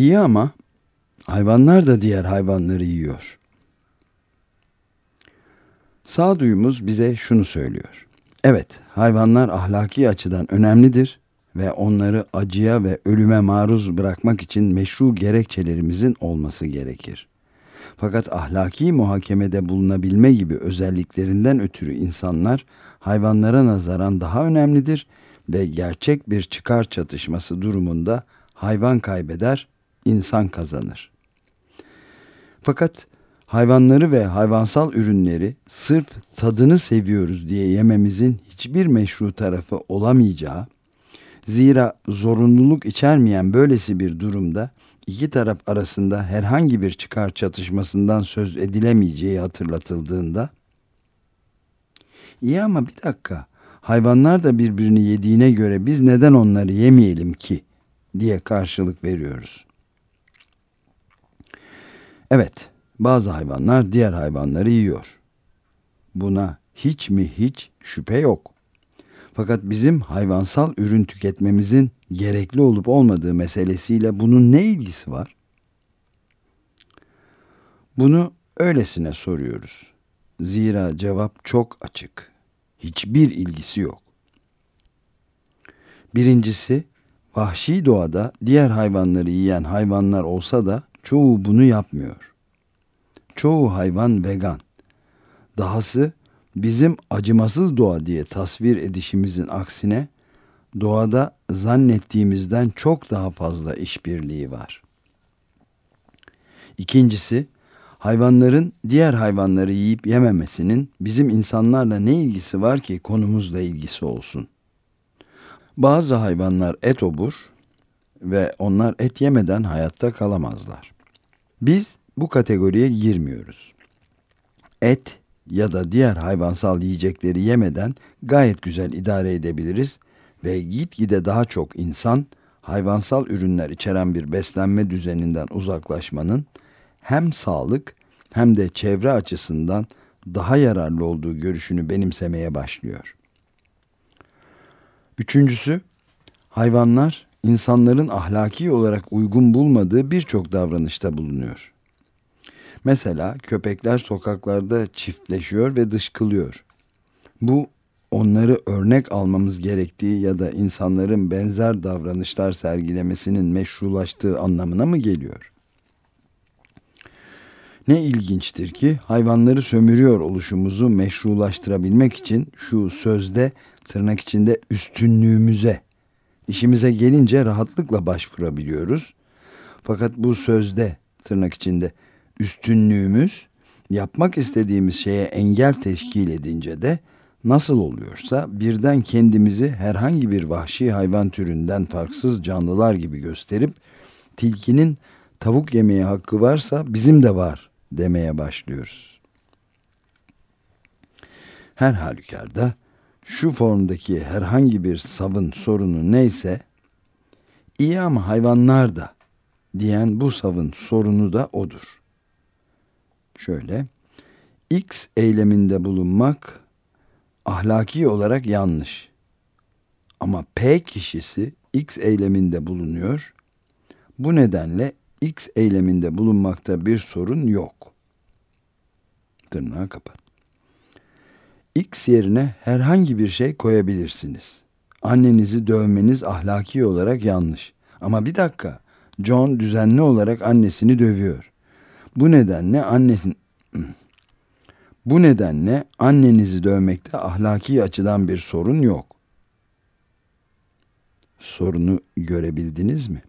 İyi ama hayvanlar da diğer hayvanları yiyor. Sağduyumuz bize şunu söylüyor. Evet, hayvanlar ahlaki açıdan önemlidir ve onları acıya ve ölüme maruz bırakmak için meşru gerekçelerimizin olması gerekir. Fakat ahlaki muhakemede bulunabilme gibi özelliklerinden ötürü insanlar hayvanlara nazaran daha önemlidir ve gerçek bir çıkar çatışması durumunda hayvan kaybeder, insan kazanır. Fakat hayvanları ve hayvansal ürünleri sırf tadını seviyoruz diye yememizin hiçbir meşru tarafı olamayacağı, zira zorunluluk içermeyen böylesi bir durumda iki taraf arasında herhangi bir çıkar çatışmasından söz edilemeyeceği hatırlatıldığında, iyi ama bir dakika, hayvanlar da birbirini yediğine göre biz neden onları yemeyelim ki diye karşılık veriyoruz. Evet, bazı hayvanlar diğer hayvanları yiyor. Buna hiç mi hiç şüphe yok. Fakat bizim hayvansal ürün tüketmemizin gerekli olup olmadığı meselesiyle bunun ne ilgisi var? Bunu öylesine soruyoruz. Zira cevap çok açık. Hiçbir ilgisi yok. Birincisi, vahşi doğada diğer hayvanları yiyen hayvanlar olsa da çoğu bunu yapmıyor. Çoğu hayvan vegan. Dahası bizim acımasız doğa diye tasvir edişimizin aksine doğada zannettiğimizden çok daha fazla işbirliği var. İkincisi, hayvanların diğer hayvanları yiyip yememesinin bizim insanlarla ne ilgisi var ki konumuzla ilgisi olsun? Bazı hayvanlar et obur ve onlar et yemeden hayatta kalamazlar. Biz bu kategoriye girmiyoruz. Et ya da diğer hayvansal yiyecekleri yemeden gayet güzel idare edebiliriz ve gitgide daha çok insan hayvansal ürünler içeren bir beslenme düzeninden uzaklaşmanın hem sağlık hem de çevre açısından daha yararlı olduğu görüşünü benimsemeye başlıyor. Üçüncüsü, hayvanlar insanların ahlaki olarak uygun bulmadığı birçok davranışta bulunuyor. Mesela köpekler sokaklarda çiftleşiyor ve dışkılıyor. Bu onları örnek almamız gerektiği ya da insanların benzer davranışlar sergilemesinin meşrulaştığı anlamına mı geliyor? Ne ilginçtir ki hayvanları sömürüyor oluşumuzu meşrulaştırabilmek için şu sözde tırnak içinde üstünlüğümüze, işimize gelince rahatlıkla başvurabiliyoruz. Fakat bu sözde tırnak içinde üstünlüğümüz yapmak istediğimiz şeye engel teşkil edince de nasıl oluyorsa birden kendimizi herhangi bir vahşi hayvan türünden farksız canlılar gibi gösterip tilkinin tavuk yemeye hakkı varsa bizim de var demeye başlıyoruz. Her halükarda şu formdaki herhangi bir savın sorunu neyse iyi ama hayvanlar da diyen bu savın sorunu da odur. Şöyle X eyleminde bulunmak ahlaki olarak yanlış. Ama P kişisi X eyleminde bulunuyor. Bu nedenle X eyleminde bulunmakta bir sorun yok. Tırnağı kapat. X yerine herhangi bir şey koyabilirsiniz. Annenizi dövmeniz ahlaki olarak yanlış. Ama bir dakika. John düzenli olarak annesini dövüyor. Bu nedenle annesin bu nedenle annenizi dövmekte ahlaki açıdan bir sorun yok. Sorunu görebildiniz mi?